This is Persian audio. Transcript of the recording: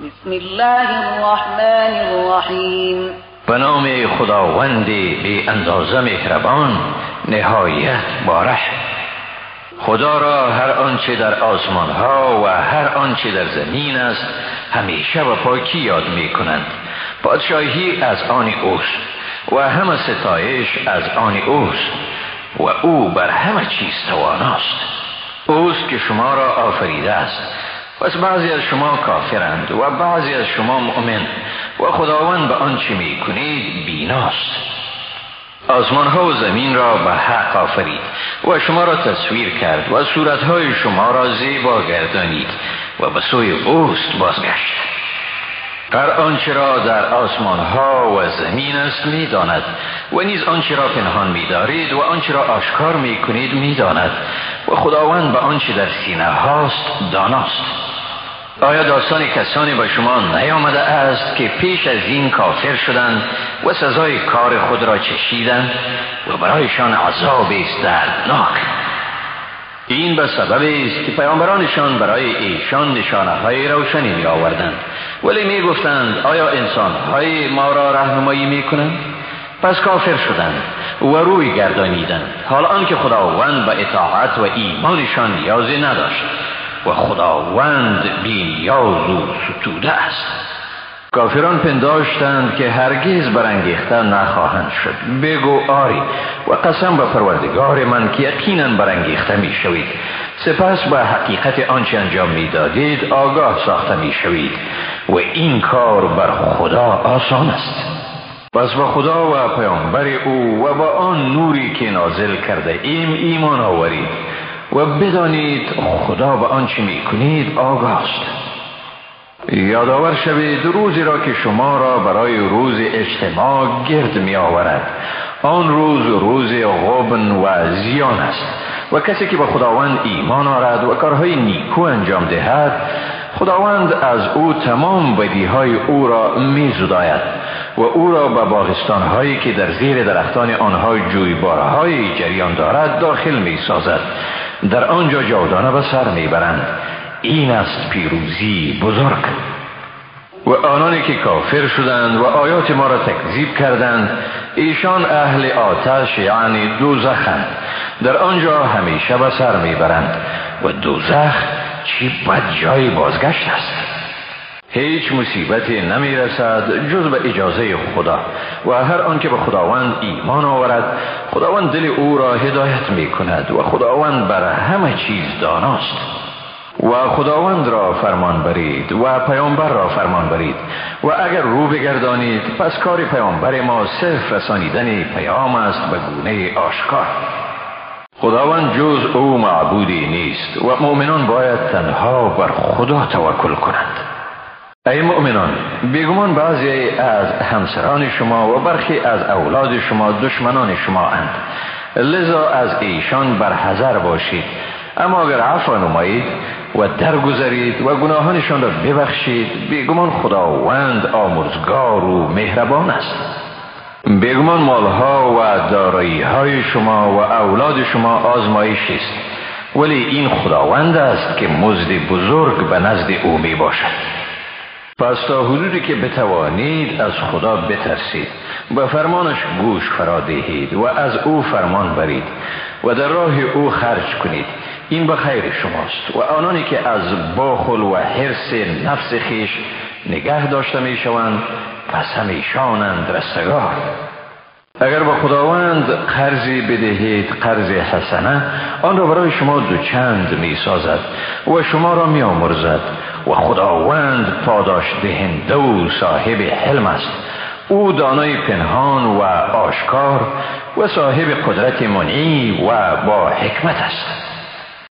بسم الله الرحمن الرحیم. به نام خداوند بی اندازه مهربان نهایت باره خدا را هر آنچه در آسمان ها و هر آنچه در زمین است همیشه و پاکی یاد می کنند پادشاهی از آن اوست و همه ستایش از آن اوست و او بر همه چیز تواناست. اوست که شما را آفریده است. پس بعضی از شما کافرند و بعضی از شما مؤمن و خداوند به آنچه می کنید بیناست. آسمان ها و زمین را به حق آفرید و شما را تصویر کرد و صورتهای شما را زیبا گردانید و به سوی اوست بازگشت. هر آنچه را در آسمان ها و زمین است می داند و نیز آنچه را پنهان می دارید و آنچه را آشکار می کنید می داند و خداوند به آنچه در سینه هاست داناست. آیا داستان کسانی به شما نیامده است که پیش از این کافر شدند و سزای کار خود را چشیدند و برایشان عذاب است دردناک این به سبب است که پیامبرانشان برای ایشان نشانه های روشنی می آوردند ولی می گفتند آیا انسان های ما را رهنمایی می کنند پس کافر شدند و روی گردانیدند. حال آنکه خداوند به اطاعت و ایمانشان نیازی نداشت. و خداوند بی نیاز و ستوده است. کافران پنداشتند که هرگز برانگیخته نخواهند شد. بگو آری و قسم به پروردگار من که یقینا برانگیخته می شوید. سپس به حقیقت آنچه انجام می دادید آگاه ساخته می شوید و این کار بر خدا آسان است. پس به خدا و پیامبر او و با آن نوری که نازل کرده ایم ایمان آورید. و بدانید خدا به آنچه می کنید آگاه است یادآور شوید روزی را که شما را برای روز اجتماع گرد می آورد آن روز روز غبن و زیان است. و کسی که به خداوند ایمان آرد و کارهای نیکو انجام دهد خداوند از او تمام بدیهای او را می زداید و او را به باغستان هایی که در زیر درختان آنها جویبارهای جریان دارد داخل می سازد در آنجا جاودانه به سر می برند این است پیروزی بزرگ. و آنانی که کافر شدند و آیات ما را تکذیب کردند ایشان اهل آتش یعنی دوزخند. در آنجا همیشه به سر می‌برند. و دوزخ چی بد جای بازگشت است؟ هیچ مصیبتی نمی رسد جز به اجازه خدا و هر آنکه به خداوند ایمان آورد خداوند دل او را هدایت می کند و خداوند بر همه چیز داناست. و خداوند را فرمان برید و پیامبر را فرمان برید و اگر رو بگردانید پس کار پیامبر ما صرف رسانیدن پیام است به گونه آشکار. خداوند جز او معبودی نیست و مؤمنان باید تنها بر خدا توکل کنند. ای مؤمنان بیگمان بعضی از همسران شما و برخی از اولاد شما دشمنان شما اند. لذا از ایشان برحذر باشید. اما اگر عفو نمایید و درگذرید و گناهانشان را ببخشید بیگمان خداوند آمرزگار و مهربان است. بیگمان مالها و دارایی های شما و اولاد شما آزمایش است. ولی این خداوند است که مزد بزرگ به نزد او می باشد پس تا حدودی که بتوانید از خدا بترسید به فرمانش گوش فرا دهید و از او فرمان برید و در راه او خرج کنید. این به خیر شماست و آنانی که از باخل و حرس نفس خیش نگه داشته می شوند پس همیشانند رستگار. اگر به خداوند قرضی بدهید قرض حسنه آن را برای شما دوچند می سازد و شما را می آمرزد و خداوند پاداش دهنده و صاحب حلم است. او دانای پنهان و آشکار و صاحب قدرت منعی و با حکمت است.